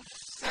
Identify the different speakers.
Speaker 1: السَّيِّئَاتِ